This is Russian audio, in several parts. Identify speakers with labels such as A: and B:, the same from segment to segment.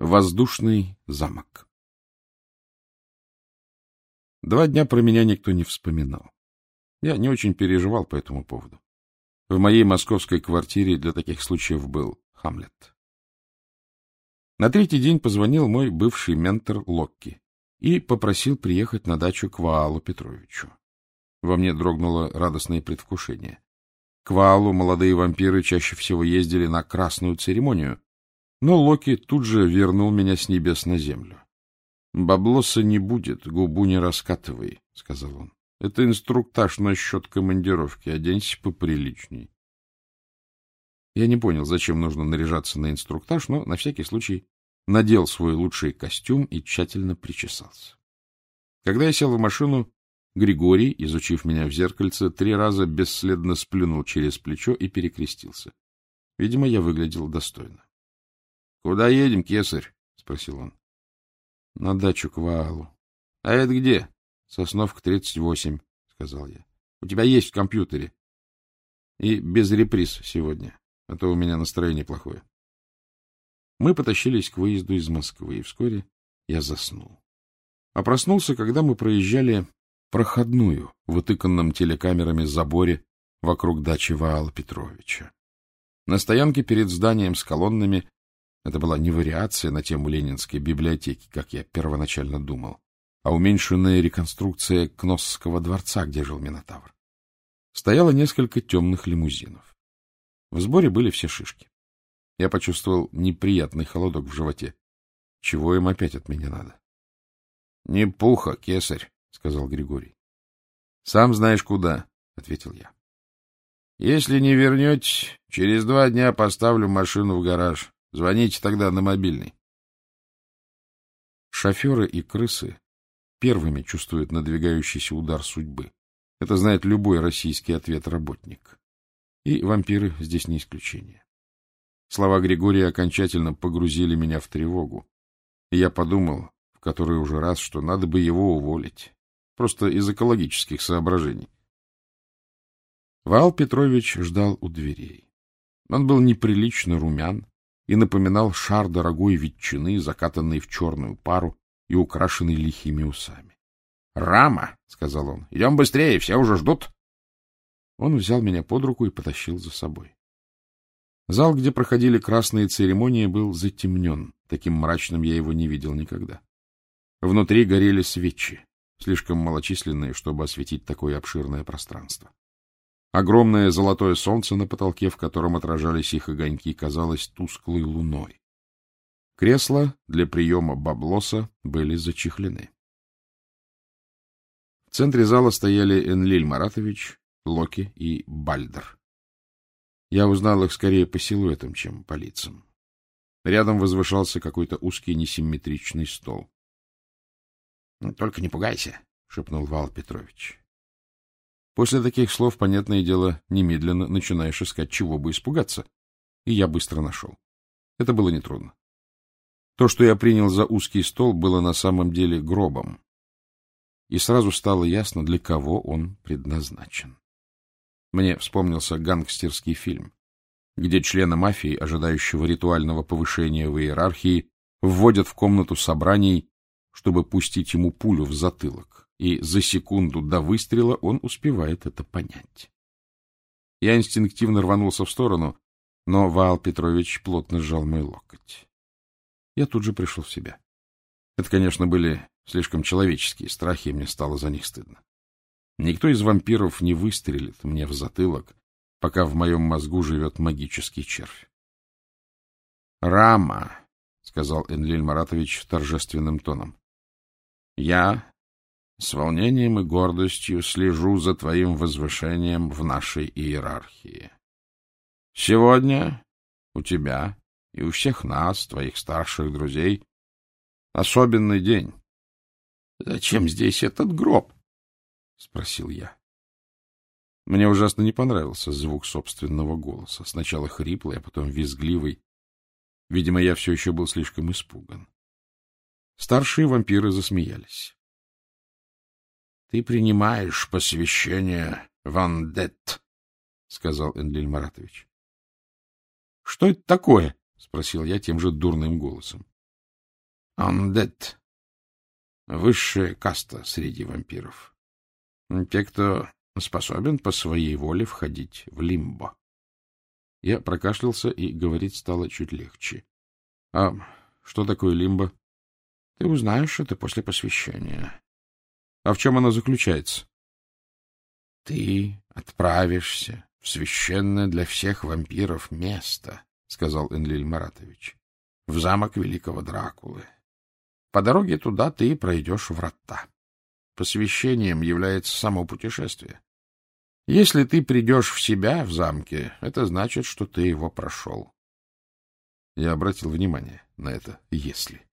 A: Воздушный замок Два дня про меня никто не вспоминал. Я не очень переживал по этому поводу. В моей московской квартире для таких случаев был Хамлет. На третий день позвонил мой бывший ментор Локки и попросил приехать на дачу к Ваалу Петровичу. Во мне дрогнуло радостное предвкушение. К Ваалу молодые вампиры чаще всего ездили на красную церемонию, но Локи тут же вернул меня с небес на землю. — Баблоса не будет, губу не раскатывай, — сказал он. — Это инструктаж насчет командировки, оденься поприличней. Я не понял, зачем нужно наряжаться на инструктаж, но на всякий случай надел свой лучший костюм и тщательно причесался. Когда я сел в машину, Григорий, изучив меня в зеркальце, три раза бесследно сплюнул через плечо и перекрестился. Видимо, я выглядел достойно. — Куда едем, кесарь? — спросил он. — На дачу к Ваалу. — А это где? — Сосновка, 38, — сказал я. — У тебя есть в компьютере. И без реприз сегодня, а то у меня настроение плохое. Мы потащились к выезду из Москвы, и вскоре я заснул. А проснулся, когда мы проезжали проходную в утыканном телекамерами заборе вокруг дачи Ваала Петровича. На стоянке перед зданием с колоннами это была не вариация на тему Ленинской библиотеки, как я первоначально думал, а уменьшенная реконструкция Кносского дворца, где жил Минотавр. Стояло несколько темных лимузинов. В сборе были все шишки. Я почувствовал неприятный холодок в животе. Чего им опять от меня надо? — Не пуха, кесарь, — сказал Григорий. — Сам знаешь куда, — ответил я. — Если не вернетесь, через два дня поставлю машину в гараж. Звоните тогда на мобильный. Шоферы и крысы первыми чувствуют надвигающийся удар судьбы. Это знает любой российский ответ-работник. И вампиры здесь не исключение. Слова Григория окончательно погрузили меня в тревогу. И я подумал, в который уже раз, что надо бы его уволить. Просто из экологических соображений. Вал Петрович ждал у дверей. Он был неприлично румян, и напоминал шар дорогой ветчины, закатанный в черную пару и украшенный лихими усами. — Рама, — сказал он, — идем быстрее, все уже ждут. Он взял меня под руку и потащил за собой. Зал, где проходили красные церемонии, был затемнен. Таким мрачным я его не видел никогда. Внутри горели свечи, слишком малочисленные, чтобы осветить такое обширное пространство. Огромное золотое солнце на потолке, в котором отражались их огоньки, казалось тусклой луной. Кресла для приема баблоса были зачехлены. В центре зала стояли Энлиль Маратович, Локи и Бальдер. Я узнал их скорее по силуэтам, чем по лицам. Рядом возвышался какой-то узкий несимметричный стол. — Только не пугайся, — шепнул Вал Петрович. После таких слов, понятное дело, немедленно начинаешь искать, чего бы испугаться. И я быстро нашел. Это было нетрудно. То, что я принял за узкий стол, было на самом деле гробом. И сразу стало ясно, для кого он предназначен. Мне вспомнился гангстерский фильм, где члена мафии, ожидающего ритуального повышения в иерархии, вводят в комнату собраний, чтобы пустить ему пулю в затылок и за секунду до выстрела он успевает это понять. Я инстинктивно рванулся в сторону, но Ваал Петрович плотно сжал мой локоть. Я тут же пришел в себя. Это, конечно, были слишком человеческие страхи, и мне стало за них стыдно. Никто из вампиров не выстрелит мне в затылок, пока в моем мозгу живет магический червь. — Рама, — сказал Энлиль Маратович торжественным тоном, — я с волнением и гордостью слежу за твоим возвышением в нашей иерархии. Сегодня у тебя и у всех нас, твоих старших друзей, особенный день. — Зачем здесь этот гроб? — спросил я. Мне ужасно не понравился звук собственного голоса. Сначала хриплый, а потом визгливый. Видимо, я все еще был слишком испуган. Старшие вампиры засмеялись. — Ты принимаешь посвящение Вандет, — сказал Энлиль Маратович. — Что это такое? — спросил я тем же дурным голосом. Undead. Высшая каста среди вампиров. Те, кто способен по своей воле входить в лимбо. Я прокашлялся, и говорить стало чуть легче. — А что такое лимбо? — Ты узнаешь это после посвящения. — А в чем оно заключается? — Ты отправишься в священное для всех вампиров место, — сказал Энлиль Маратович, — в замок великого Дракулы. По дороге туда ты пройдешь врата. Посвящением является само путешествие. Если ты придешь в себя в замке, это значит, что ты его прошел. Я обратил внимание на это «если».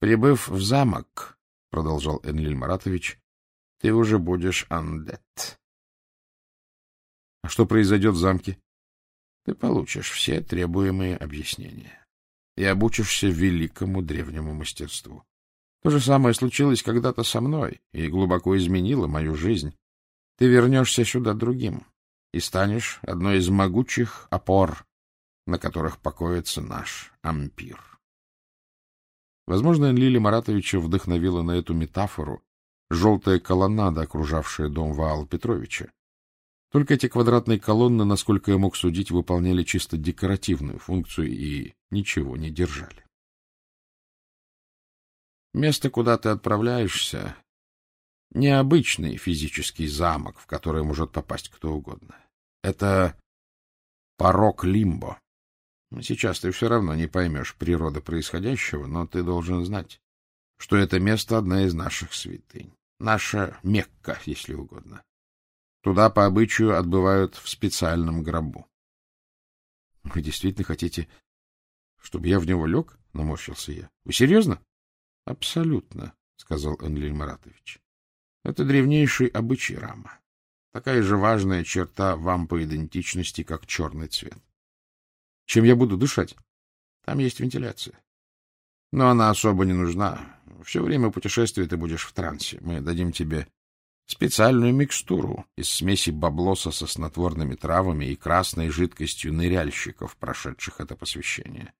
A: Прибыв в замок, — продолжал Энлиль Маратович, — ты уже будешь андет. А что произойдет в замке? Ты получишь все требуемые объяснения и обучишься великому древнему мастерству. То же самое случилось когда-то со мной и глубоко изменило мою жизнь. Ты вернешься сюда другим и станешь одной из могучих опор, на которых покоится наш ампир. Возможно, Лили Маратовича вдохновила на эту метафору желтая колоннада, окружавшая дом Ваала Петровича. Только эти квадратные колонны, насколько я мог судить, выполняли чисто декоративную функцию и ничего не держали. Место, куда ты отправляешься, необычный физический замок, в который может попасть кто угодно. Это порог лимбо. Сейчас ты все равно не поймешь природы происходящего, но ты должен знать, что это место — одна из наших святынь. Наша Мекка, если угодно. Туда по обычаю отбывают в специальном гробу. — Вы действительно хотите, чтобы я в него лег? — наморщился я. — Вы серьезно? — Абсолютно, — сказал Энлиль Маратович. Это древнейший обычай Рама. Такая же важная черта вам по идентичности, как черный цвет. Чем я буду дышать? Там есть вентиляция. Но она особо не нужна. Все время путешествия ты будешь в трансе. Мы дадим тебе специальную микстуру из смеси баблоса со снотворными травами и красной жидкостью ныряльщиков, прошедших это посвящение.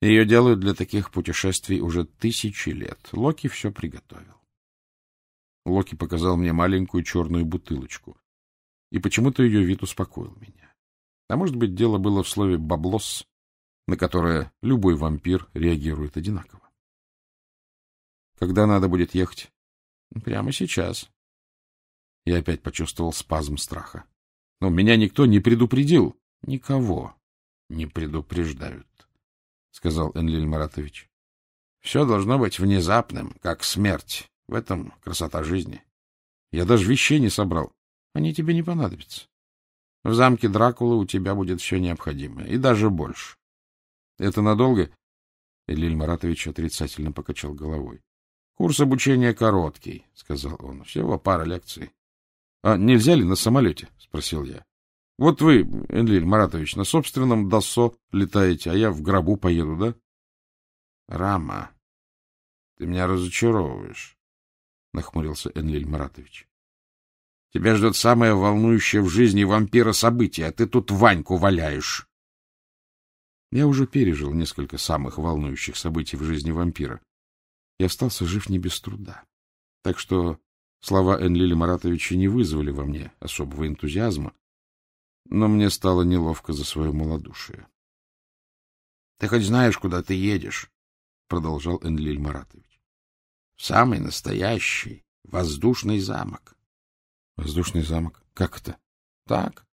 A: Ее делают для таких путешествий уже тысячи лет. Локи все приготовил. Локи показал мне маленькую черную бутылочку, и почему-то ее вид успокоил меня. А может быть, дело было в слове «баблос», на которое любой вампир реагирует одинаково. Когда надо будет ехать? Прямо сейчас. Я опять почувствовал спазм страха. Но меня никто не предупредил. Никого не предупреждают, — сказал Энлиль Маратович. Все должно быть внезапным, как смерть. В этом красота жизни. Я даже вещей не собрал. Они тебе не понадобятся. В замке Дракулы у тебя будет все необходимое, и даже больше. Это надолго? Элиль Маратович отрицательно покачал головой. Курс обучения короткий, сказал он. Всего пара лекций. А нельзя ли на самолете? спросил я. Вот вы, Энлиль Маратович, на собственном ДАСО летаете, а я в гробу поеду, да? Рама, ты меня разочаровываешь. — нахмурился Энлиль Маратович. — Тебя ждет самое волнующее в жизни вампира событие, а ты тут Ваньку валяешь. Я уже пережил несколько самых волнующих событий в жизни вампира и остался жив не без труда. Так что слова Энлиля Маратовича не вызвали во мне особого энтузиазма, но мне стало неловко за свое малодушие. — Ты хоть знаешь, куда ты едешь? — продолжал Энлиль Маратович. Самый настоящий воздушный замок. Воздушный замок? Как это? Так.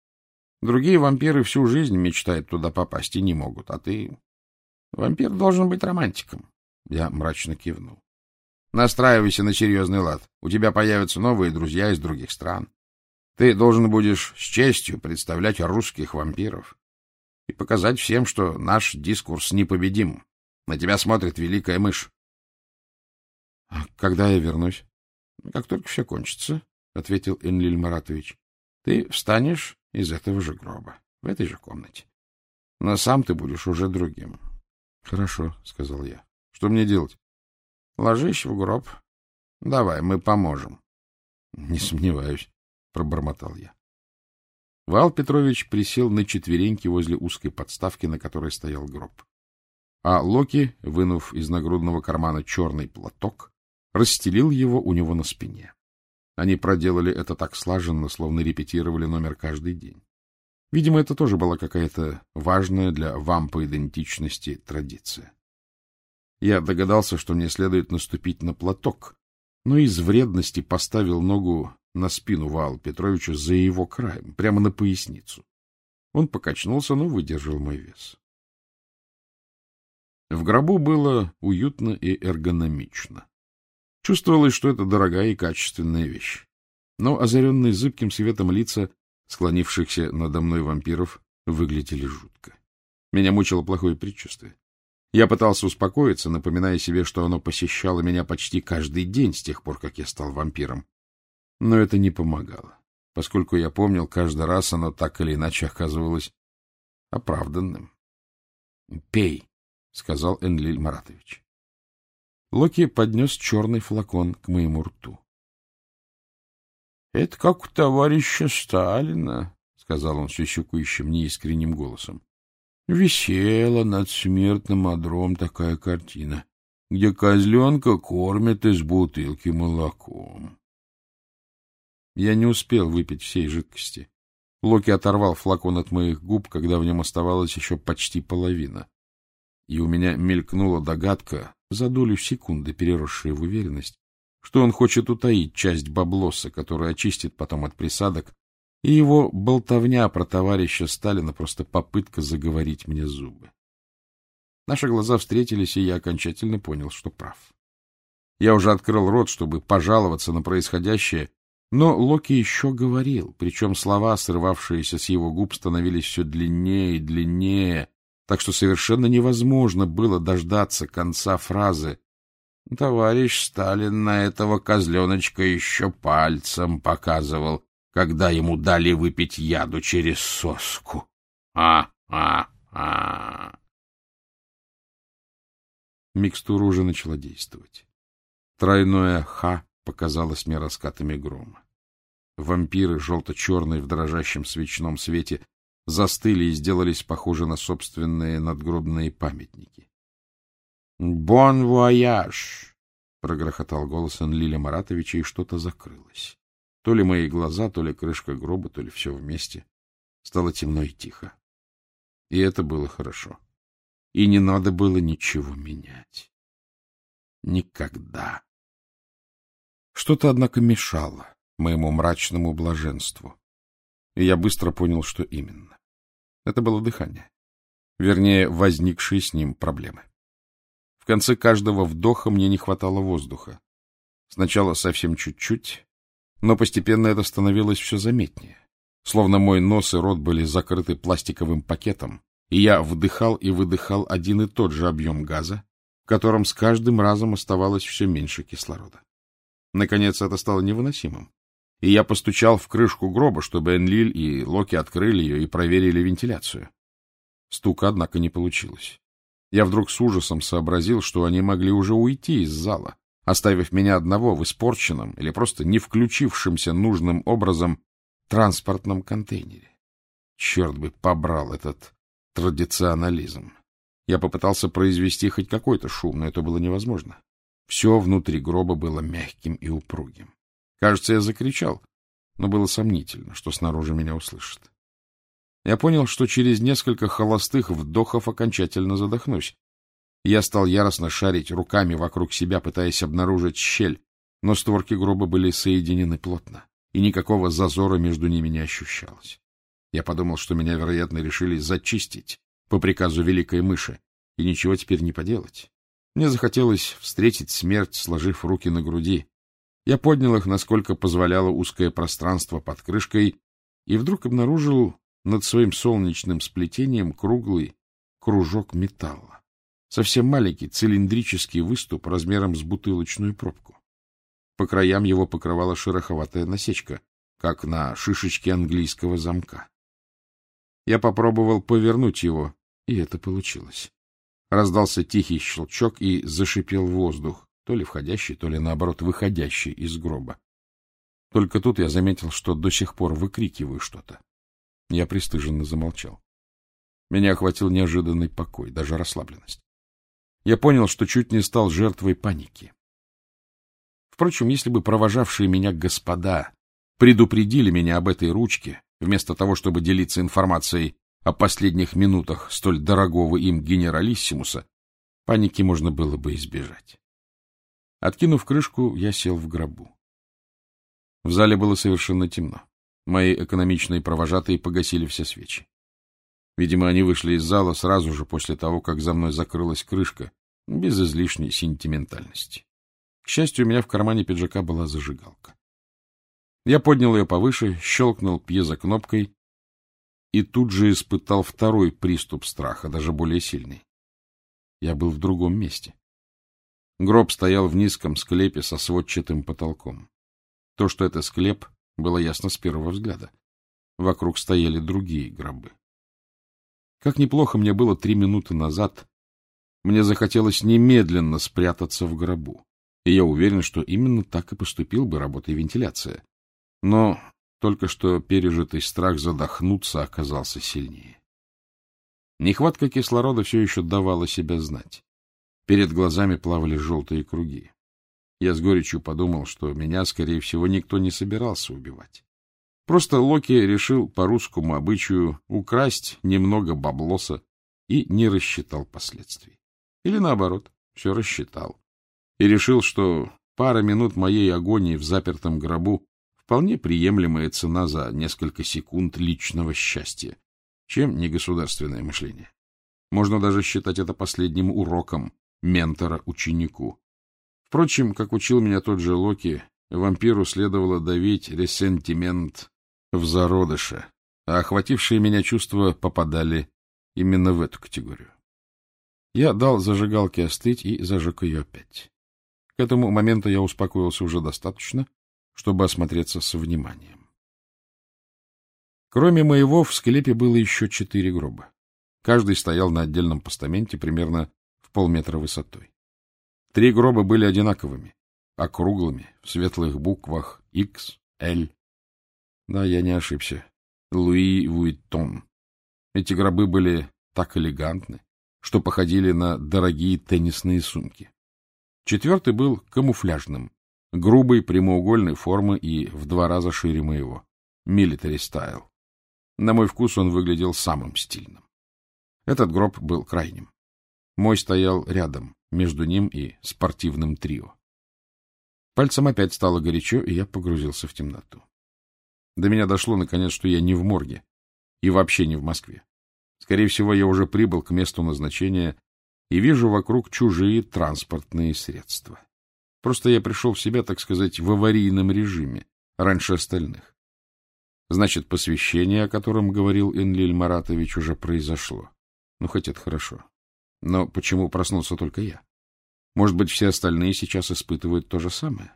A: Другие вампиры всю жизнь мечтают туда попасть и не могут, а ты... Вампир должен быть романтиком. Я мрачно кивнул. Настраивайся на серьезный лад. У тебя появятся новые друзья из других стран. Ты должен будешь с честью представлять русских вампиров и показать всем, что наш дискурс непобедим. На тебя смотрит великая мышь. — А когда я вернусь? — Как только все кончится, — ответил Энлиль Маратович. — Ты встанешь из этого же гроба, в этой же комнате. Но сам ты будешь уже другим. — Хорошо, — сказал я. — Что мне делать? — Ложись в гроб. Давай, мы поможем. — Не сомневаюсь, — пробормотал я. Вал Петрович присел на четвереньки возле узкой подставки, на которой стоял гроб. а Локи, вынув из нагрудного кармана черный платок, расстелил его у него на спине. Они проделали это так слаженно, словно репетировали номер каждый день. Видимо, это тоже была какая-то важная для вампа идентичности традиция. Я догадался, что мне следует наступить на платок, но из вредности поставил ногу на спину Ваала Петровича за его краем, прямо на поясницу. Он покачнулся, но выдержал мой вес. В гробу было уютно и эргономично. Чувствовалось, что это дорогая и качественная вещь. Но озаренные зыбким светом лица склонившихся надо мной вампиров выглядели жутко. Меня мучило плохое предчувствие. Я пытался успокоиться, напоминая себе, что оно посещало меня почти каждый день с тех пор, как я стал вампиром. Но это не помогало, поскольку я помнил, каждый раз оно так или иначе оказывалось оправданным. — Пей, — сказал Энлиль Маратович. Локи поднес черный флакон к моему рту. — Это как у товарища Сталина, — сказал он сюсюкающим неискренним голосом. — Висела над смертным одром такая картина, где козленка кормят из бутылки молоком. Я не успел выпить всей жидкости. Локи оторвал флакон от моих губ, когда в нем оставалась еще почти половина. И у меня мелькнула догадка, за долю секунды переросшая в уверенность, что он хочет утаить часть баблоса, который очистит потом от присадок, и его болтовня про товарища Сталина просто попытка заговорить мне зубы. Наши глаза встретились, и я окончательно понял, что прав. Я уже открыл рот, чтобы пожаловаться на происходящее, но Локи еще говорил, причем слова, срывавшиеся с его губ, становились все длиннее и длиннее, так что совершенно невозможно было дождаться конца фразы. Товарищ Сталин на этого козленочка еще пальцем показывал, когда ему дали выпить яду через соску. А-а-а! Микстура уже начала действовать. Тройное «ха» показалось мне раскатами грома. Вампиры, желто-черные в дрожащем свечном свете, застыли и сделались похожи на собственные надгробные памятники. «Бон вояж!» — прогрохотал голос Энлиля Маратовича, и что-то закрылось. То ли мои глаза, то ли крышка гроба, то ли все вместе. Стало темно и тихо. И это было хорошо. И не надо было ничего менять. Никогда. Что-то, однако, мешало моему мрачному блаженству. И я быстро понял, что именно. Это было дыхание. Вернее, возникшие с ним проблемы. В конце каждого вдоха мне не хватало воздуха. Сначала совсем чуть-чуть, но постепенно это становилось все заметнее. Словно мой нос и рот были закрыты пластиковым пакетом, и я вдыхал и выдыхал один и тот же объем газа, в котором с каждым разом оставалось все меньше кислорода. Наконец это стало невыносимым и я постучал в крышку гроба, чтобы Энлиль и Локи открыли ее и проверили вентиляцию. Стука, однако, не получилось. Я вдруг с ужасом сообразил, что они могли уже уйти из зала, оставив меня одного в испорченном или просто не включившемся нужным образом транспортном контейнере. Черт бы побрал этот традиционализм. Я попытался произвести хоть какой-то шум, но это было невозможно. Все внутри гроба было мягким и упругим. Кажется, я закричал, но было сомнительно, что снаружи меня услышат. Я понял, что через несколько холостых вдохов окончательно задохнусь. Я стал яростно шарить руками вокруг себя, пытаясь обнаружить щель, но створки гроба были соединены плотно, и никакого зазора между ними не ощущалось. Я подумал, что меня, вероятно, решили зачистить по приказу великой мыши, и ничего теперь не поделать. Мне захотелось встретить смерть, сложив руки на груди, я поднял их, насколько позволяло узкое пространство под крышкой, и вдруг обнаружил над своим солнечным сплетением круглый кружок металла. Совсем маленький цилиндрический выступ размером с бутылочную пробку. По краям его покрывала шероховатая насечка, как на шишечке английского замка. Я попробовал повернуть его, и это получилось. Раздался тихий щелчок, и зашипел воздух то ли входящий, то ли, наоборот, выходящий из гроба. Только тут я заметил, что до сих пор выкрикиваю что-то. Я пристыженно замолчал. Меня охватил неожиданный покой, даже расслабленность. я понял, что чуть не стал жертвой паники. Впрочем, если бы провожавшие меня господа предупредили меня об этой ручке, вместо того, чтобы делиться информацией о последних минутах столь дорогого им генералиссимуса, паники можно было бы избежать. Откинув крышку, я сел в гробу. В зале было совершенно темно. Мои экономичные провожатые погасили все свечи. Видимо, они вышли из зала сразу же после того, как за мной закрылась крышка, без излишней сентиментальности. К счастью, у меня в кармане пиджака была зажигалка. Я поднял ее повыше, щелкнул пьезокнопкой и тут же испытал второй приступ страха, даже более сильный. Я был в другом месте. Гроб стоял в низком склепе со сводчатым потолком. То, что это склеп, было ясно с первого взгляда. Вокруг стояли другие гробы. Как неплохо мне было три минуты назад, мне захотелось немедленно спрятаться в гробу. И я уверен, что именно так и поступил бы, работая вентиляция. Но только что пережитый страх задохнуться оказался сильнее. Нехватка кислорода все еще давала себя знать. Перед глазами плавали желтые круги. Я с горечью подумал, что меня, скорее всего, никто не собирался убивать. Просто Локи решил по русскому обычаю украсть немного баблоса и не рассчитал последствий. Или наоборот, все рассчитал. И решил, что пара минут моей агонии в запертом гробу вполне приемлемая цена за несколько секунд личного счастья, чем не государственное мышление. Можно даже считать это последним уроком ментора ученику. Впрочем, как учил меня тот же Локи, вампиру следовало давить ресентимент в зародыше, а охватившие меня чувства попадали именно в эту категорию. Я дал зажигалке остыть и зажег ее опять. К этому моменту я успокоился уже достаточно, чтобы осмотреться со вниманием. Кроме моего, в склепе было еще четыре гроба. Каждый стоял на отдельном постаменте примерно полметра высотой. Три гроба были одинаковыми, округлыми, в светлых буквах X, L. Да, я не ошибся. Луи Вуиттон. Эти гробы были так элегантны, что походили на дорогие теннисные сумки. Четвертый был камуфляжным, грубой прямоугольной формы и в два раза шире моего. Military style. На мой вкус он выглядел самым стильным. Этот гроб был крайним. Мой стоял рядом, между ним и спортивным трио. Пальцем опять стало горячо, и я погрузился в темноту. До меня дошло, наконец, что я не в морге и вообще не в Москве. Скорее всего, я уже прибыл к месту назначения и вижу вокруг чужие транспортные средства. Просто я пришел в себя, так сказать, в аварийном режиме, раньше остальных. Значит, посвящение, о котором говорил Энлиль Маратович, уже произошло. Ну, хоть это хорошо. Но почему проснулся только я? Может быть, все остальные сейчас испытывают то же самое?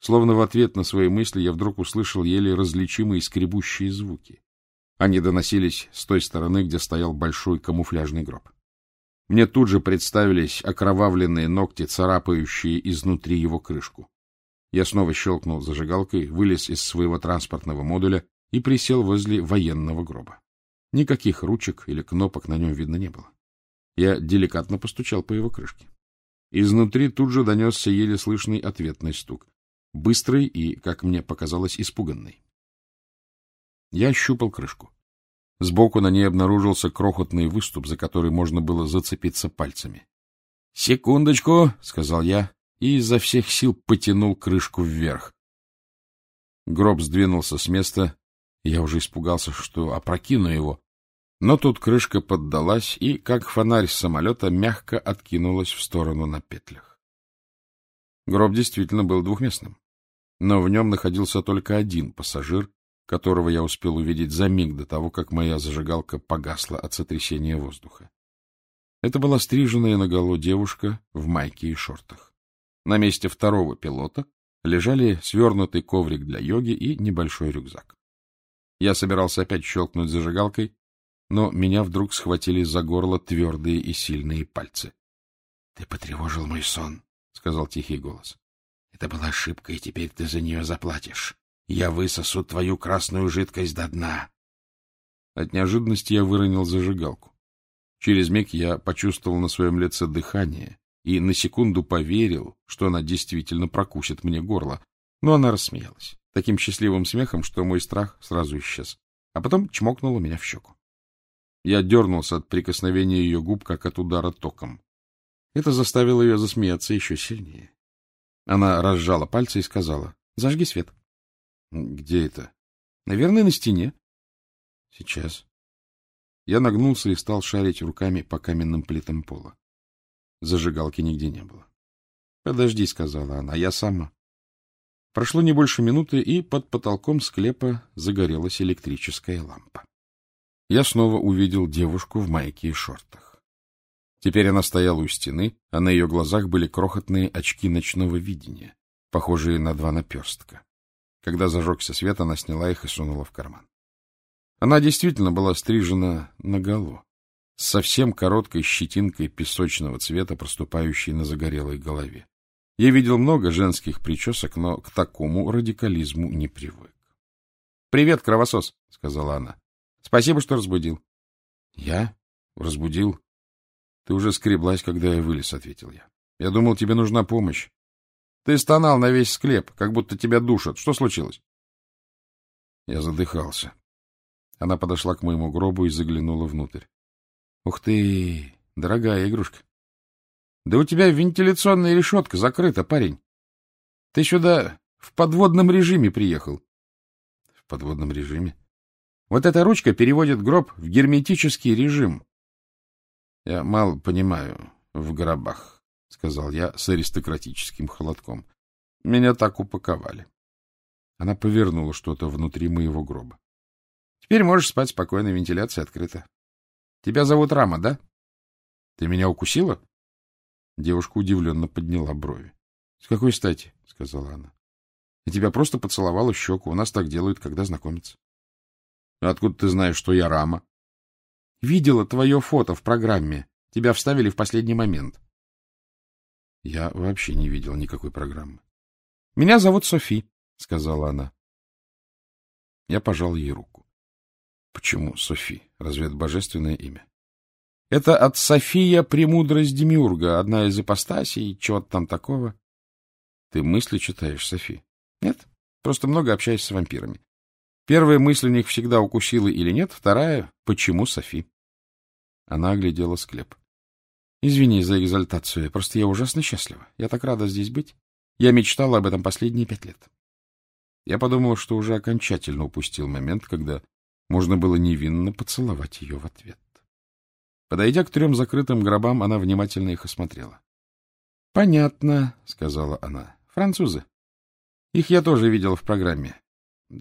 A: Словно в ответ на свои мысли я вдруг услышал еле различимые скребущие звуки. Они доносились с той стороны, где стоял большой камуфляжный гроб. Мне тут же представились окровавленные ногти, царапающие изнутри его крышку. Я снова щелкнул зажигалкой, вылез из своего транспортного модуля и присел возле военного гроба. Никаких ручек или кнопок на нем видно не было. Я деликатно постучал по его крышке. Изнутри тут же донесся еле слышный ответный стук. Быстрый и, как мне показалось, испуганный. Я щупал крышку. Сбоку на ней обнаружился крохотный выступ, за который можно было зацепиться пальцами. — Секундочку, — сказал я, и изо всех сил потянул крышку вверх. Гроб сдвинулся с места, я уже испугался, что опрокину его. Но тут крышка поддалась и, как фонарь с самолета, мягко откинулась в сторону на петлях. Гроб действительно был двухместным, но в нем находился только один пассажир, которого я успел увидеть за миг до того, как моя зажигалка погасла от сотрясения воздуха. Это была стриженная наголо девушка в майке и шортах. На месте второго пилота лежали свернутый коврик для йоги и небольшой рюкзак. Я собирался опять щелкнуть зажигалкой, но меня вдруг схватили за горло твердые и сильные пальцы. — Ты потревожил мой сон, — сказал тихий голос. — Это была ошибка, и теперь ты за нее заплатишь. Я высосу твою красную жидкость до дна. От неожиданности я выронил зажигалку. Через миг я почувствовал на своем лице дыхание и на секунду поверил, что она действительно прокусит мне горло. Но она рассмеялась таким счастливым смехом, что мой страх сразу исчез, а потом чмокнула меня в щеку. Я дернулся от прикосновения ее губ, как от удара током. Это заставило ее засмеяться еще сильнее. Она разжала пальцы и сказала, — Зажги свет. — Где это? — Наверное, на стене. — Сейчас. Я нагнулся и стал шарить руками по каменным плитам пола. Зажигалки нигде не было. — Подожди, — сказала она, — я сама. Прошло не больше минуты, и под потолком склепа загорелась электрическая лампа. Я снова увидел девушку в майке и шортах. Теперь она стояла у стены, а на ее глазах были крохотные очки ночного видения, похожие на два наперстка. Когда зажегся свет, она сняла их и сунула в карман. Она действительно была стрижена наголо, с совсем короткой щетинкой песочного цвета, проступающей на загорелой голове. Я видел много женских причесок, но к такому радикализму не привык. — Привет, кровосос, — сказала она. — Спасибо, что разбудил. — Я? Разбудил? Ты уже скреблась, когда я вылез, — ответил я. — Я думал, тебе нужна помощь. Ты стонал на весь склеп, как будто тебя душат. Что случилось? Я задыхался. Она подошла к моему гробу и заглянула внутрь. — Ух ты, дорогая игрушка! Да у тебя вентиляционная решетка закрыта, парень. Ты сюда в подводном режиме приехал. В подводном режиме? Вот эта ручка переводит гроб в герметический режим. Я мало понимаю в гробах, — сказал я с аристократическим холодком. Меня так упаковали. Она повернула что-то внутри моего гроба. Теперь можешь спать спокойно, вентиляция открыта. Тебя зовут Рама, да? Ты меня укусила? Девушка удивленно подняла брови. — С какой стати? — сказала она. — Я тебя просто поцеловала в щеку. У нас так делают, когда знакомятся. — Откуда ты знаешь, что я Рама? — Видела твое фото в программе. Тебя вставили в последний момент. Я вообще не видел никакой программы. — Меня зовут Софи, — сказала она. Я пожал ей руку. — Почему Софи? Разве это божественное имя? Это от София Премудрость Демиурга, одна из ипостасей, чего-то там такого. Ты мысли читаешь, Софи? Нет, просто много общаюсь с вампирами. Первая мысль у них всегда укусила или нет, вторая — почему Софи? Она оглядела склеп. Извини за экзальтацию, просто я ужасно счастлива. Я так рада здесь быть. Я мечтала об этом последние пять лет. Я подумал, что уже окончательно упустил момент, когда можно было невинно поцеловать ее в ответ. Подойдя к трем закрытым гробам, она внимательно их осмотрела. — Понятно, — сказала она. — Французы. Их я тоже видел в программе.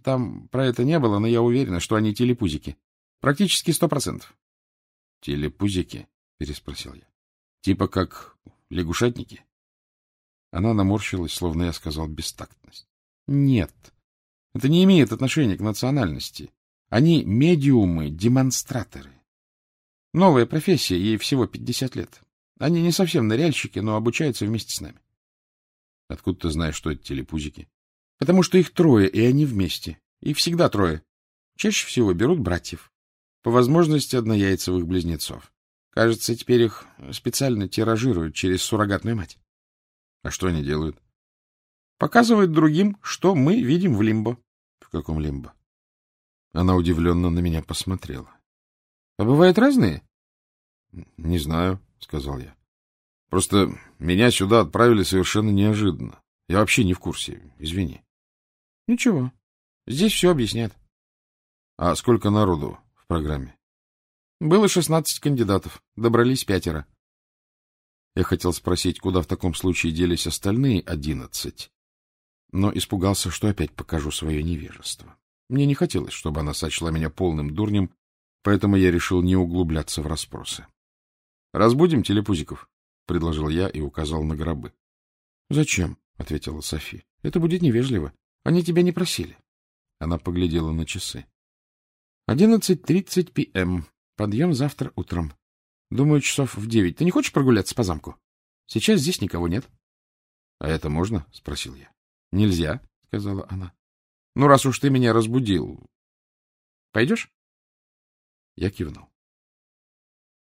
A: Там про это не было, но я уверена, что они телепузики. Практически сто процентов. — Телепузики? — переспросил я. — Типа как лягушатники? Она наморщилась, словно я сказал бестактность. — Нет, это не имеет отношения к национальности. Они медиумы-демонстраторы. Новая профессия, ей всего 50 лет. Они не совсем ныряльщики, но обучаются вместе с нами. — Откуда ты знаешь, что это телепузики? — Потому что их трое, и они вместе. Их всегда трое. Чаще всего берут братьев. По возможности однояйцевых близнецов. Кажется, теперь их специально тиражируют через суррогатную мать. — А что они делают? — Показывают другим, что мы видим в лимбо. — В каком лимбо? Она удивленно на меня посмотрела. — А бывают разные? — Не знаю, — сказал я. — Просто меня сюда отправили совершенно неожиданно. Я вообще не в курсе, извини. — Ничего, здесь все объяснят. — А сколько народу в программе? — Было шестнадцать кандидатов, добрались пятеро. Я хотел спросить, куда в таком случае делись остальные одиннадцать, но испугался, что опять покажу свое невежество. Мне не хотелось, чтобы она сочла меня полным дурнем поэтому я решил не углубляться в расспросы. — Разбудим телепузиков, — предложил я и указал на гробы. — Зачем? — ответила Софи. — Это будет невежливо. Они тебя не просили. Она поглядела на часы. — Одиннадцать тридцать пм. Подъем завтра утром. Думаю, часов в девять. Ты не хочешь прогуляться по замку? Сейчас здесь никого нет. — А это можно? — спросил я. — Нельзя, — сказала она. — Ну, раз уж ты меня разбудил. Пойдешь? Я кивнул.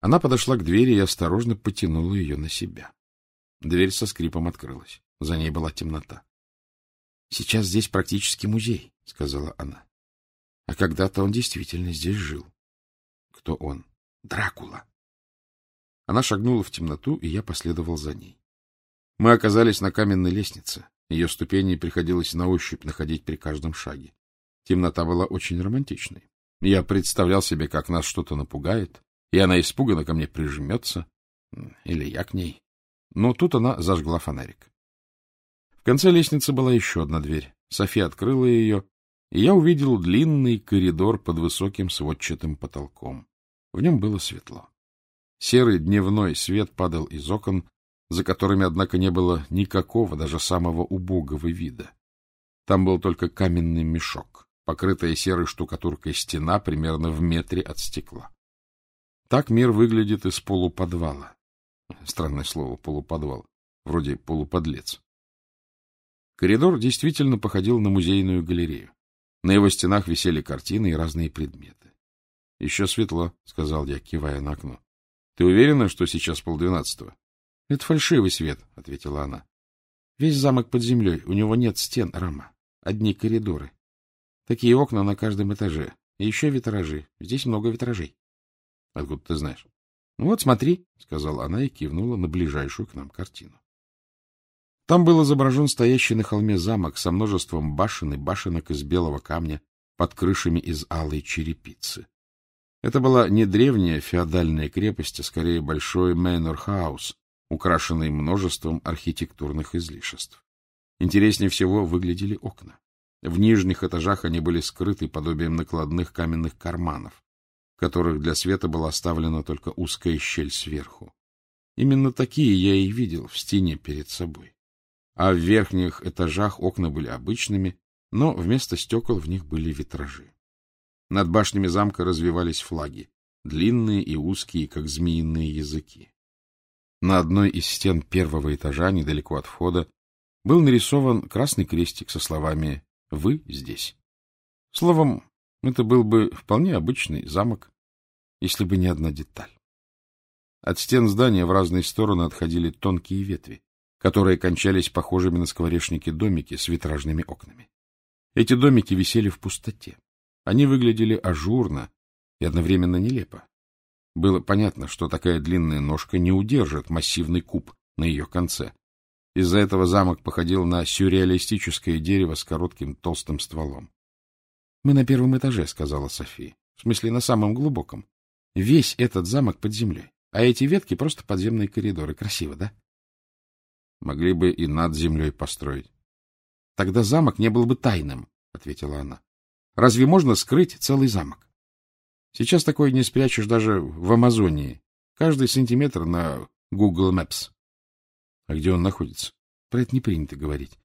A: Она подошла к двери и осторожно потянула ее на себя. Дверь со скрипом открылась. За ней была темнота. — Сейчас здесь практически музей, — сказала она. А когда-то он действительно здесь жил. Кто он? Дракула. Она шагнула в темноту, и я последовал за ней. Мы оказались на каменной лестнице. Ее ступени приходилось на ощупь находить при каждом шаге. Темнота была очень романтичной. Я представлял себе, как нас что-то напугает, и она испуганно ко мне прижмется, или я к ней. Но тут она зажгла фонарик. Конце лестницы была еще одна дверь. София открыла ее, и я увидел длинный коридор под высоким сводчатым потолком. В нем было светло. Серый дневной свет падал из окон, за которыми, однако, не было никакого, даже самого убогого вида. Там был только каменный мешок, покрытая серой штукатуркой стена примерно в метре от стекла. Так мир выглядит из полуподвала. Странное слово «полуподвал», вроде «полуподлец». Коридор действительно походил на музейную галерею. На его стенах висели картины и разные предметы. — Еще светло, — сказал я, кивая на окно. — Ты уверена, что сейчас полдвенадцатого? — Это фальшивый свет, — ответила она. — Весь замок под землей, у него нет стен, рама, одни коридоры. Такие окна на каждом этаже. И еще витражи. Здесь много витражей. — Откуда ты знаешь? — Вот, смотри, — сказала она и кивнула на ближайшую к нам картину. Там был изображен стоящий на холме замок со множеством башен и башенок из белого камня под крышами из алой черепицы. Это была не древняя феодальная крепость, а скорее большой manor house, украшенный множеством архитектурных излишеств. Интереснее всего выглядели окна. В нижних этажах они были скрыты подобием накладных каменных карманов, в которых для света была оставлена только узкая щель сверху. Именно такие я и видел в стене перед собой а в верхних этажах окна были обычными, но вместо стекол в них были витражи. Над башнями замка развивались флаги, длинные и узкие, как змеиные языки. На одной из стен первого этажа, недалеко от входа, был нарисован красный крестик со словами «Вы здесь». Словом, это был бы вполне обычный замок, если бы не одна деталь. От стен здания в разные стороны отходили тонкие ветви, которые кончались похожими на скворечники домики с витражными окнами. Эти домики висели в пустоте. Они выглядели ажурно и одновременно нелепо. Было понятно, что такая длинная ножка не удержит массивный куб на ее конце. Из-за этого замок походил на сюрреалистическое дерево с коротким толстым стволом. — Мы на первом этаже, — сказала София. — В смысле, на самом глубоком. Весь этот замок под землей. А эти ветки — просто подземные коридоры. Красиво, да? Могли бы и над землей построить. — Тогда замок не был бы тайным, — ответила она. — Разве можно скрыть целый замок? Сейчас такое не спрячешь даже в Амазонии. Каждый сантиметр на Google Maps. А где он находится? Про это не принято говорить.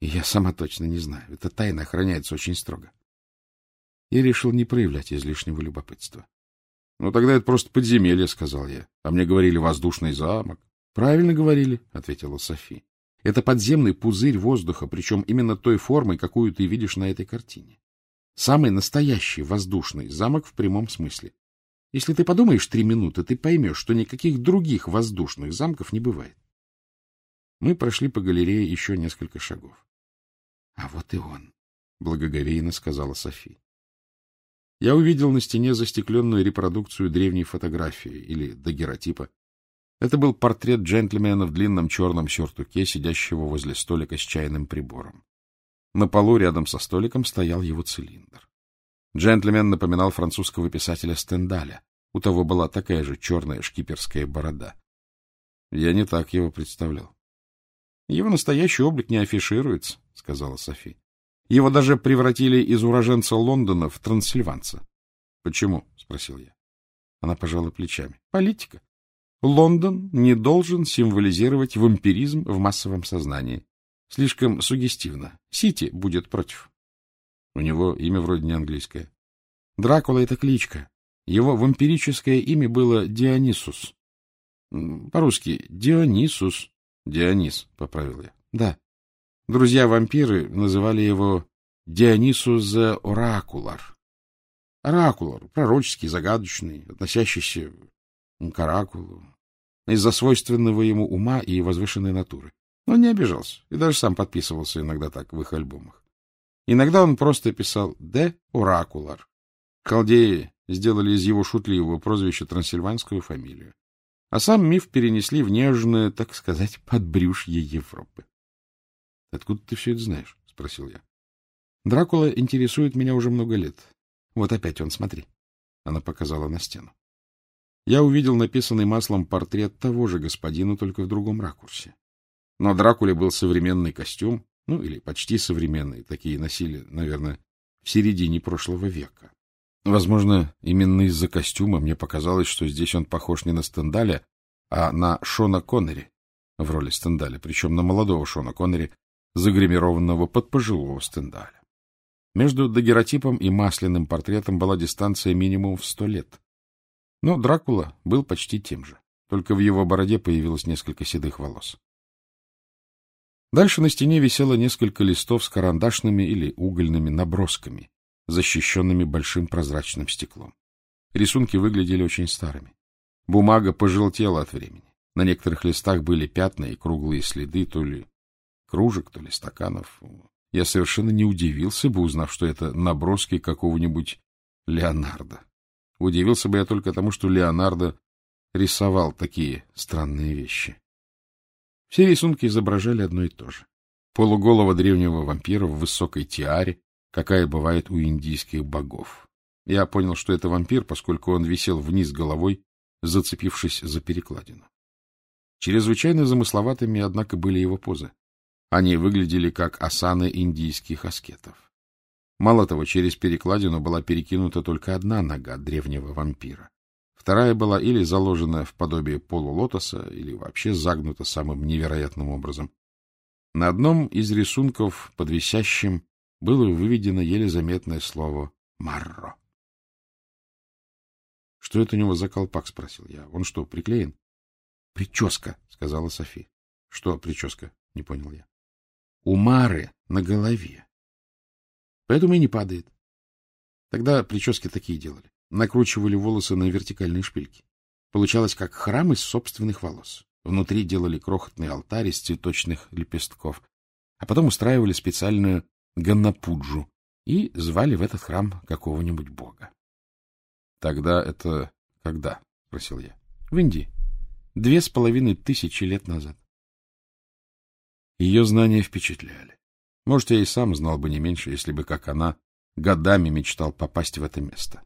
A: И я сама точно не знаю. Эта тайна охраняется очень строго. Я решил не проявлять излишнего любопытства. — Ну, тогда это просто подземелье, — сказал я. А мне говорили воздушный замок. — Правильно говорили, — ответила Софи. — Это подземный пузырь воздуха, причем именно той формой, какую ты видишь на этой картине. Самый настоящий воздушный замок в прямом смысле. Если ты подумаешь три минуты, ты поймешь, что никаких других воздушных замков не бывает. Мы прошли по галерее еще несколько шагов. — А вот и он, — благоговейно сказала Софи. Я увидел на стене застекленную репродукцию древней фотографии или дагеротипа, это был портрет джентльмена в длинном черном сюртуке, сидящего возле столика с чайным прибором. На полу рядом со столиком стоял его цилиндр. Джентльмен напоминал французского писателя Стендаля. У того была такая же черная шкиперская борода. Я не так его представлял. — Его настоящий облик не афишируется, — сказала Софи. — Его даже превратили из уроженца Лондона в трансильванца. — Почему? — спросил я. Она пожала плечами. — Политика. Лондон не должен символизировать вампиризм в массовом сознании. Слишком сугестивно. Сити будет против. У него имя вроде не английское. Дракула — это кличка. Его вампирическое имя было Дионисус. По-русски Дионисус. Дионис, — поправил я. Да. Друзья-вампиры называли его Дионисус Оракулар. Оракулар — пророческий, загадочный, относящийся каракулу, из-за свойственного ему ума и возвышенной натуры. Он не обижался и даже сам подписывался иногда так в их альбомах. Иногда он просто писал «Де Оракулар». Халдеи сделали из его шутливого прозвища трансильванскую фамилию. А сам миф перенесли в нежное, так сказать, подбрюшье Европы. — Откуда ты все это знаешь? — спросил я. — Дракула интересует меня уже много лет. Вот опять он, смотри. Она показала на стену. Я увидел написанный маслом портрет того же господина, только в другом ракурсе. Но Дракуле был современный костюм, ну или почти современный, такие носили, наверное, в середине прошлого века. Возможно, именно из-за костюма мне показалось, что здесь он похож не на Стендаля, а на Шона Коннери в роли Стендаля, причем на молодого Шона Коннери, загримированного под пожилого Стендаля. Между дагеротипом и масляным портретом была дистанция минимум в сто лет. Но Дракула был почти тем же, только в его бороде появилось несколько седых волос. Дальше на стене висело несколько листов с карандашными или угольными набросками, защищенными большим прозрачным стеклом. Рисунки выглядели очень старыми. Бумага пожелтела от времени. На некоторых листах были пятна и круглые следы то ли кружек, то ли стаканов. Я совершенно не удивился бы, узнав, что это наброски какого-нибудь Леонардо. Удивился бы я только тому, что Леонардо рисовал такие странные вещи. Все рисунки изображали одно и то же. Полуголого древнего вампира в высокой тиаре, какая бывает у индийских богов. Я понял, что это вампир, поскольку он висел вниз головой, зацепившись за перекладину. Чрезвычайно замысловатыми, однако, были его позы. Они выглядели как асаны индийских аскетов. Мало того, через перекладину была перекинута только одна нога древнего вампира. Вторая была или заложена в подобие полулотоса, или вообще загнута самым невероятным образом. На одном из рисунков под висящим было выведено еле заметное слово «марро». — Что это у него за колпак? — спросил я. — Он что, приклеен? — Прическа, — сказала Софи. — Что прическа? — не понял я. — У Мары на голове. Поэтому и не падает. Тогда прически такие делали накручивали волосы на вертикальные шпильки. Получалось как храм из собственных волос. Внутри делали крохотный алтарь из цветочных лепестков, а потом устраивали специальную ганнапуджу и звали в этот храм какого-нибудь бога. — Тогда это когда? — спросил я. — В Индии. Две с половиной тысячи лет назад. Ее знания впечатляли. Может, я и сам знал бы не меньше, если бы, как она, годами мечтал попасть в это место.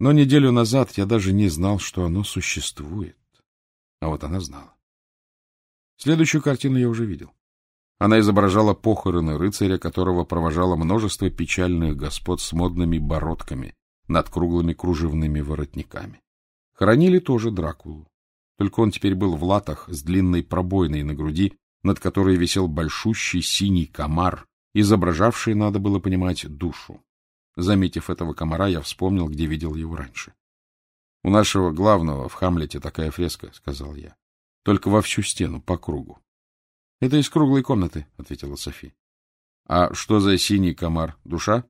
A: Но неделю назад я даже не знал, что оно существует. А вот она знала. Следующую картину я уже видел. Она изображала похороны рыцаря, которого провожало множество печальных господ с модными бородками над круглыми кружевными воротниками. Хоронили тоже Дракулу. Только он теперь был в латах с длинной пробойной на груди, над которой висел большущий синий комар, изображавший, надо было понимать, душу. Заметив этого комара, я вспомнил, где видел его раньше. — У нашего главного в Хамлете такая фреска, — сказал я. — Только во всю стену, по кругу. — Это из круглой комнаты, — ответила Софи. — А что за синий комар? Душа?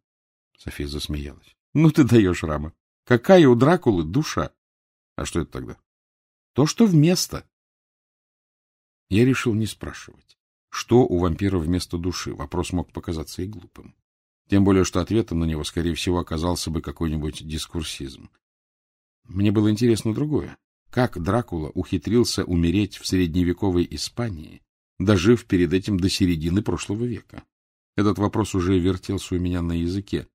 A: София засмеялась. — Ну ты даешь, Рама. Какая у Дракулы душа? — А что это тогда? — То, что вместо. Я решил не спрашивать. Что у вампира вместо души? Вопрос мог показаться и глупым. Тем более, что ответом на него, скорее всего, оказался бы какой-нибудь дискурсизм. Мне было интересно другое. Как Дракула ухитрился умереть в средневековой Испании, дожив перед этим до середины прошлого века? Этот вопрос уже вертелся у меня на языке.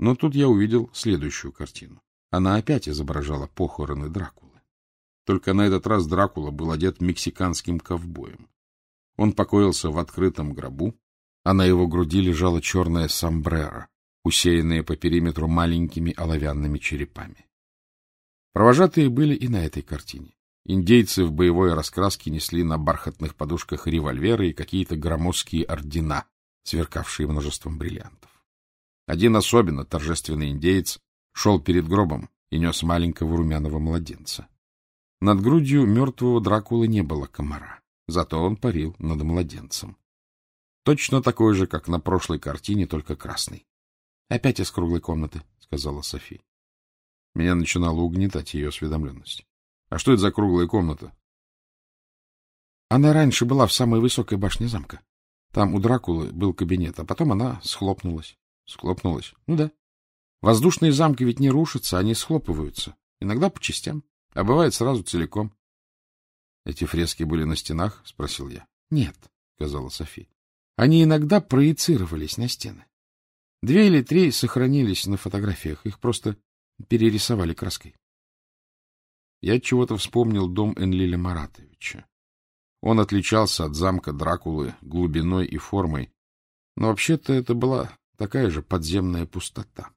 A: Но тут я увидел следующую картину. Она опять изображала похороны Дракулы. Только на этот раз Дракула был одет мексиканским ковбоем. Он покоился в открытом гробу, а на его груди лежала черная сомбрера, усеянная по периметру маленькими оловянными черепами. Провожатые были и на этой картине. Индейцы в боевой раскраске несли на бархатных подушках револьверы и какие-то громоздкие ордена, сверкавшие множеством бриллиантов. Один особенно торжественный индеец шел перед гробом и нес маленького румяного младенца. Над грудью мертвого Дракулы не было комара, зато он парил над младенцем. Точно такой же, как на прошлой картине, только красный. — Опять из круглой комнаты, — сказала Софи. Меня начинала угнетать ее осведомленность. А что это за круглая комната?
B: Она раньше была в самой высокой башне замка. Там у Дракулы был кабинет, а потом она схлопнулась.
A: Схлопнулась?
B: Ну да. Воздушные замки ведь не рушатся, они схлопываются. Иногда по частям, а бывает сразу целиком.
A: — Эти фрески были на стенах? — спросил я.
B: — Нет, — сказала Софи. — Они иногда проецировались на стены. Две или три сохранились на фотографиях, их просто перерисовали краской.
A: Я чего-то вспомнил дом Энлиля Маратовича. Он отличался от замка Дракулы глубиной и формой, но вообще-то это была такая же подземная пустота.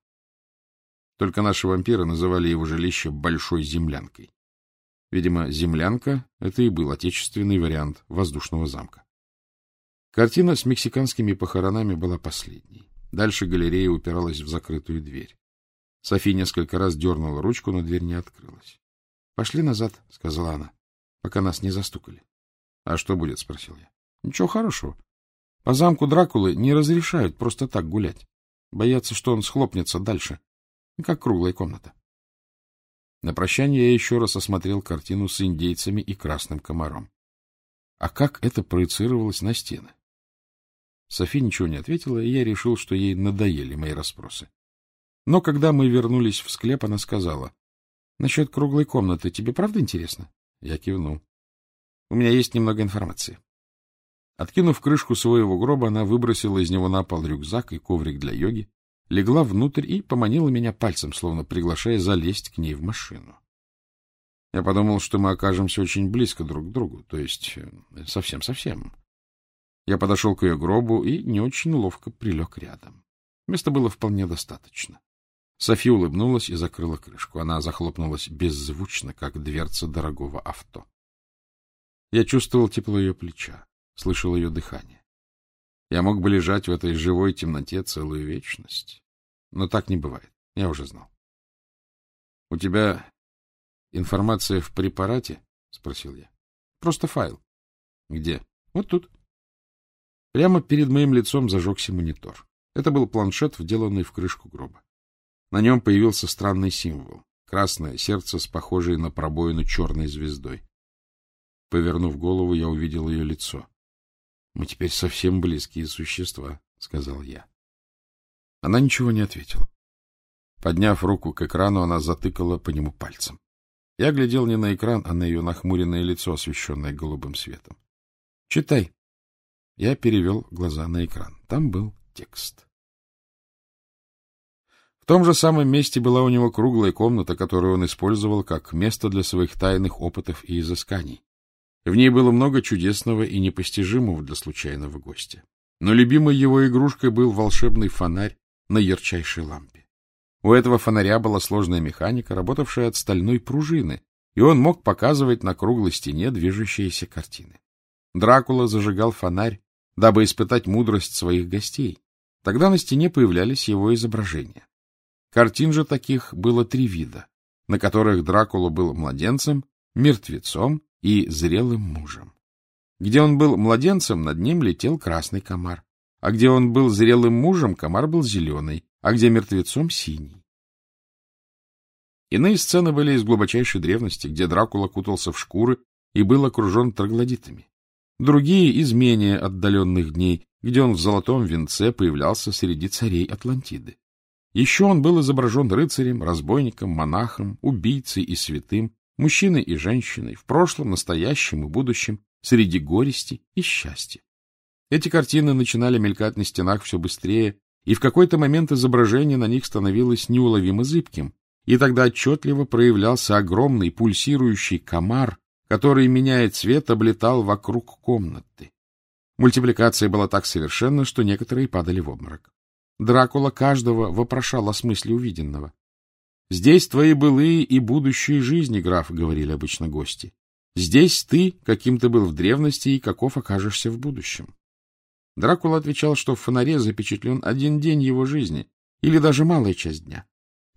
A: Только наши вампиры называли его жилище «большой землянкой». Видимо, землянка — это и был отечественный вариант воздушного замка. Картина с мексиканскими похоронами была последней. Дальше галерея упиралась в закрытую дверь. Софи несколько раз дернула ручку, но дверь не открылась. — Пошли назад, — сказала она, — пока нас не застукали. — А что будет? — спросил я. — Ничего хорошего. По замку Дракулы не разрешают просто так гулять. Боятся, что он схлопнется дальше, как круглая комната. На прощание я еще раз осмотрел картину с индейцами и красным комаром. А как это проецировалось на стены? Софи ничего не ответила, и я решил, что ей надоели мои расспросы. Но когда мы вернулись в склеп, она сказала, — Насчет круглой комнаты тебе правда интересно? Я кивнул. У меня есть немного информации. Откинув крышку своего гроба, она выбросила из него на пол рюкзак и коврик для йоги, легла внутрь и поманила меня пальцем, словно приглашая залезть к ней в машину. Я подумал, что мы окажемся очень близко друг к другу, то есть э, совсем-совсем. Я подошел к ее гробу и не очень ловко прилег рядом. Места было вполне достаточно. София улыбнулась и закрыла крышку. Она захлопнулась беззвучно, как дверца дорогого авто. Я чувствовал тепло ее плеча, слышал ее дыхание. Я мог бы лежать в этой живой темноте целую вечность. Но так не бывает. Я уже знал. — У тебя информация в препарате? — спросил я. — Просто файл. — Где? — Вот тут. Прямо перед моим лицом зажегся монитор. Это был планшет, вделанный в крышку гроба. На нем появился странный символ — красное сердце с похожей на пробоину черной звездой. Повернув голову, я увидел ее лицо. — Мы теперь совсем близкие существа, — сказал я. Она ничего не ответила. Подняв руку к экрану, она затыкала по нему пальцем. Я глядел не на экран, а на ее нахмуренное лицо, освещенное голубым светом. — Читай. Я перевел глаза на экран. Там был текст. В том же самом месте была у него круглая комната, которую он использовал как место для своих тайных опытов и изысканий. В ней было много чудесного и непостижимого для случайного гостя. Но любимой его игрушкой был волшебный фонарь на ярчайшей лампе. У этого фонаря была сложная механика, работавшая от стальной пружины, и он мог показывать на круглой стене движущиеся картины. Дракула зажигал фонарь, дабы испытать мудрость своих гостей. Тогда на стене появлялись его изображения. Картин же таких было три вида, на которых Дракула был младенцем, мертвецом и зрелым мужем. Где он был младенцем, над ним летел красный комар, а где он был зрелым мужем, комар был зеленый, а где мертвецом — синий. Иные сцены были из глубочайшей древности, где Дракула кутался в шкуры и был окружен троглодитами. Другие — из менее отдаленных дней, где он в золотом венце появлялся среди царей Атлантиды. Еще он был изображен рыцарем, разбойником, монахом, убийцей и святым, мужчиной и женщиной, в прошлом, настоящем и будущем, среди горести и счастья. Эти картины начинали мелькать на стенах все быстрее, и в какой-то момент изображение на них становилось неуловимо зыбким, и тогда отчетливо проявлялся огромный пульсирующий комар, который, меняя цвет, облетал вокруг комнаты. Мультипликация была так совершенна, что некоторые падали в обморок. Дракула каждого вопрошал о смысле увиденного. Здесь твои былые и будущие жизни, граф, — говорили обычно гости. Здесь ты, каким ты был в древности и каков окажешься в будущем. Дракула отвечал, что в фонаре запечатлен один день его жизни, или даже малая часть дня.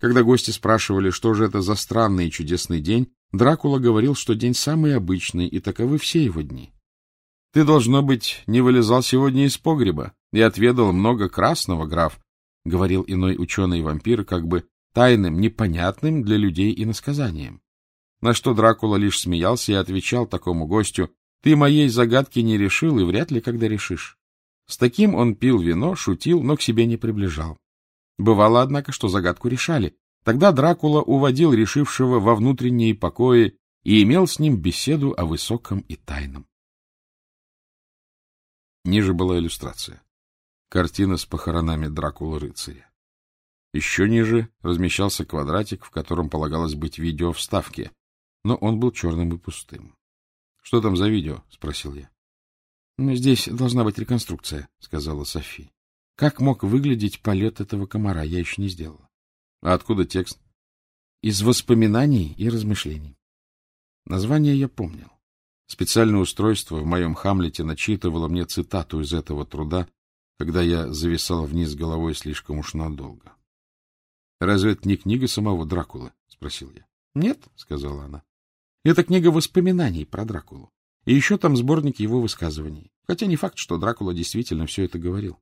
A: Когда гости спрашивали, что же это за странный и чудесный день, Дракула говорил, что день самый обычный, и таковы все его дни. — Ты, должно быть, не вылезал сегодня из погреба и отведал много красного, граф, — говорил иной ученый-вампир, как бы тайным, непонятным для людей иносказанием. На что Дракула лишь смеялся и отвечал такому гостю, «Ты моей загадки не решил и вряд ли когда решишь». С таким он пил вино, шутил, но к себе не приближал. Бывало, однако, что загадку решали. Тогда Дракула уводил решившего во внутренние покои и имел с ним беседу о высоком и тайном. Ниже была иллюстрация. Картина с похоронами Дракулы-рыцаря. Еще ниже размещался квадратик, в котором полагалось быть видео вставки, но он был черным и пустым. — Что там за видео? — спросил я. — Ну, здесь должна быть реконструкция, — сказала Софи. — Как мог выглядеть полет этого комара, я еще не сделала. — А откуда текст? — Из воспоминаний и размышлений. Название я помнил. Специальное устройство в моем Хамлете начитывало мне цитату из этого труда, когда я зависал вниз головой слишком уж надолго. — Разве это не книга самого Дракулы? — спросил я. — Нет, — сказала она. — Это книга воспоминаний про Дракулу. И еще там сборник его высказываний. Хотя не факт, что Дракула действительно все это говорил.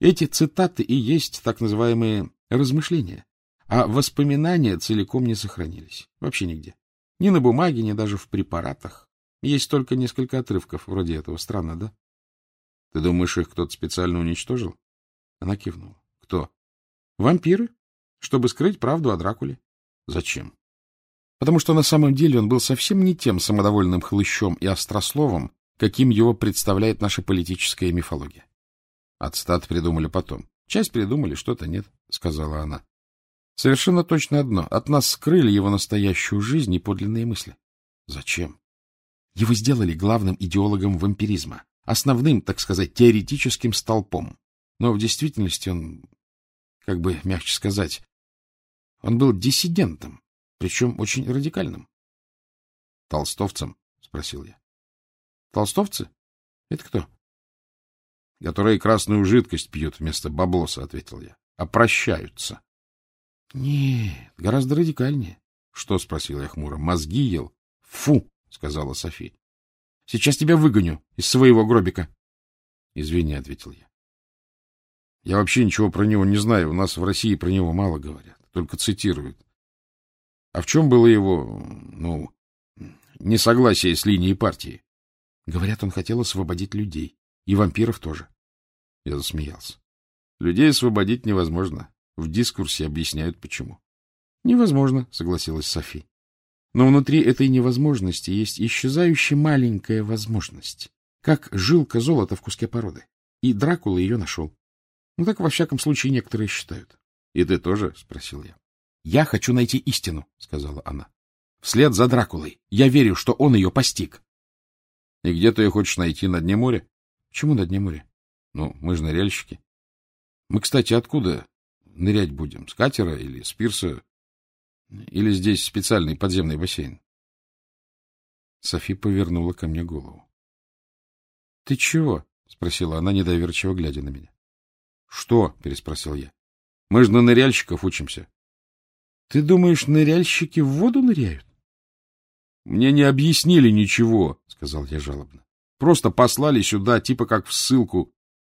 A: Эти цитаты и есть так называемые размышления, а воспоминания целиком не сохранились. Вообще нигде. Ни на бумаге, ни даже в препаратах. Есть только несколько отрывков вроде этого. Странно, да? — Ты думаешь, их кто-то специально уничтожил? Она кивнула. — Кто? — Вампиры чтобы скрыть правду о Дракуле. Зачем? Потому что на самом деле он был совсем не тем самодовольным хлыщом и острословом, каким его представляет наша политическая мифология. Отстат придумали потом. Часть придумали, что-то нет, — сказала она. Совершенно точно одно. От нас скрыли его настоящую жизнь и подлинные мысли. Зачем? Его сделали главным идеологом вампиризма, основным, так сказать, теоретическим столпом. Но в действительности он, как бы мягче сказать, он был диссидентом, причем очень радикальным. — Толстовцем? — спросил я. — Толстовцы? Это кто? — Которые красную жидкость пьют вместо баблоса, — ответил я. — Опрощаются. — Нет, гораздо радикальнее. — Что? — спросил я хмуро. — Мозги ел? — Фу! — сказала Софи. — Сейчас тебя выгоню из своего гробика. — Извини, — ответил я. — Я вообще ничего про него не знаю. У нас в России про него мало говорят только цитирует. А в чем было его, ну, несогласие с линией партии? Говорят, он хотел освободить людей. И вампиров тоже. Я засмеялся. Людей освободить невозможно. В дискурсе объясняют, почему. Невозможно, согласилась Софи. Но внутри этой невозможности есть исчезающая маленькая возможность, как жилка золота в куске породы. И Дракула ее нашел. Ну, так, во всяком случае, некоторые считают. — И ты тоже? — спросил я. — Я хочу найти истину, — сказала она. — Вслед за Дракулой. Я верю, что он ее постиг. — И где ты ее хочешь найти? На дне моря? — Почему на дне моря? — Ну, мы же ныряльщики. Мы, кстати, откуда нырять будем? С катера или с пирса? Или здесь специальный подземный бассейн? Софи повернула ко мне голову. — Ты чего? — спросила она, недоверчиво глядя на меня. — Что? — переспросил я. Мы же на ныряльщиков учимся. — Ты думаешь, ныряльщики в воду ныряют? — Мне не объяснили ничего, — сказал я жалобно. — Просто послали сюда, типа как в ссылку.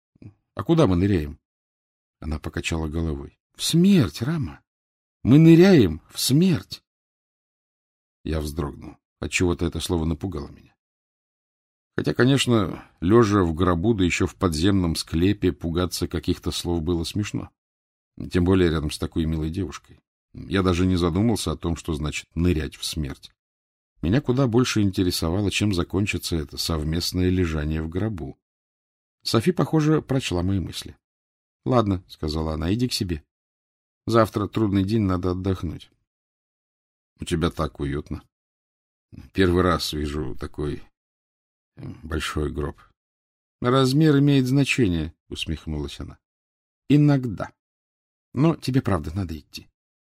A: — А куда мы ныряем? Она покачала головой. — В смерть, Рама. Мы ныряем в смерть. Я вздрогнул. Отчего-то это слово напугало меня. Хотя, конечно, лежа в гробу, да еще в подземном склепе, пугаться каких-то слов было смешно. Тем более рядом с такой милой девушкой. Я даже не задумался о том, что значит нырять в смерть. Меня куда больше интересовало, чем закончится это совместное лежание в гробу. Софи, похоже, прочла мои мысли. — Ладно, — сказала она, — иди к себе. Завтра трудный день, надо отдохнуть. — У тебя так уютно. Первый раз вижу такой большой гроб. — Размер имеет значение, — усмехнулась она. — Иногда. Но тебе, правда, надо идти.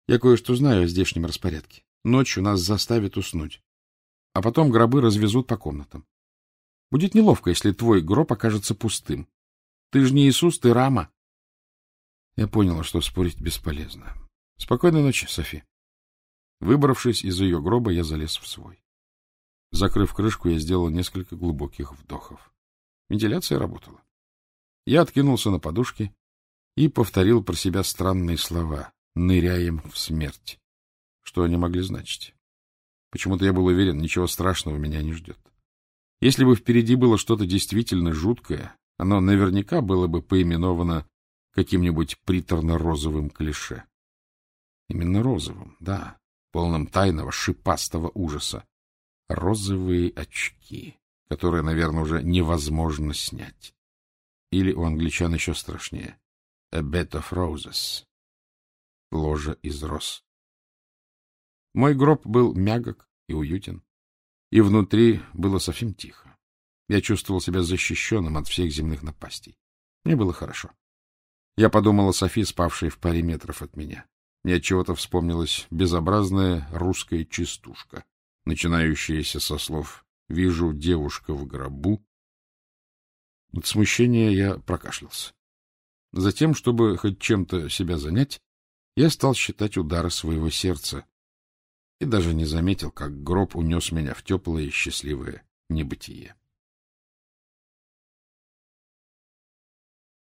A: Я кое-что знаю о здешнем распорядке. Ночью нас заставят уснуть. А потом гробы развезут по комнатам. Будет неловко, если твой гроб окажется пустым. Ты же не Иисус, ты Рама. Я поняла, что спорить бесполезно. Спокойной ночи, Софи. Выбравшись из ее гроба, я залез в свой. Закрыв крышку, я сделал несколько глубоких вдохов. Вентиляция работала. Я откинулся на подушке и повторил про себя странные слова «ныряем в смерть». Что они могли значить? Почему-то я был уверен, ничего страшного меня не ждет. Если бы впереди было что-то действительно жуткое, оно наверняка было бы поименовано каким-нибудь приторно-розовым клише. Именно розовым, да, полным тайного шипастого ужаса. Розовые очки, которые, наверное, уже невозможно снять. Или у англичан еще страшнее. A bed of roses. Ложа из роз. Мой гроб был мягок и уютен, и внутри было совсем тихо. Я чувствовал себя защищенным от всех земных напастей. Мне было хорошо. Я подумал о Софи, спавшей в паре метров от меня. Мне от чего-то вспомнилась безобразная русская частушка, начинающаяся со слов «Вижу девушка в гробу». От смущения я прокашлялся. Затем, чтобы хоть чем-то себя занять, я стал считать удары своего сердца и даже не заметил, как гроб унес меня в теплое и счастливое небытие.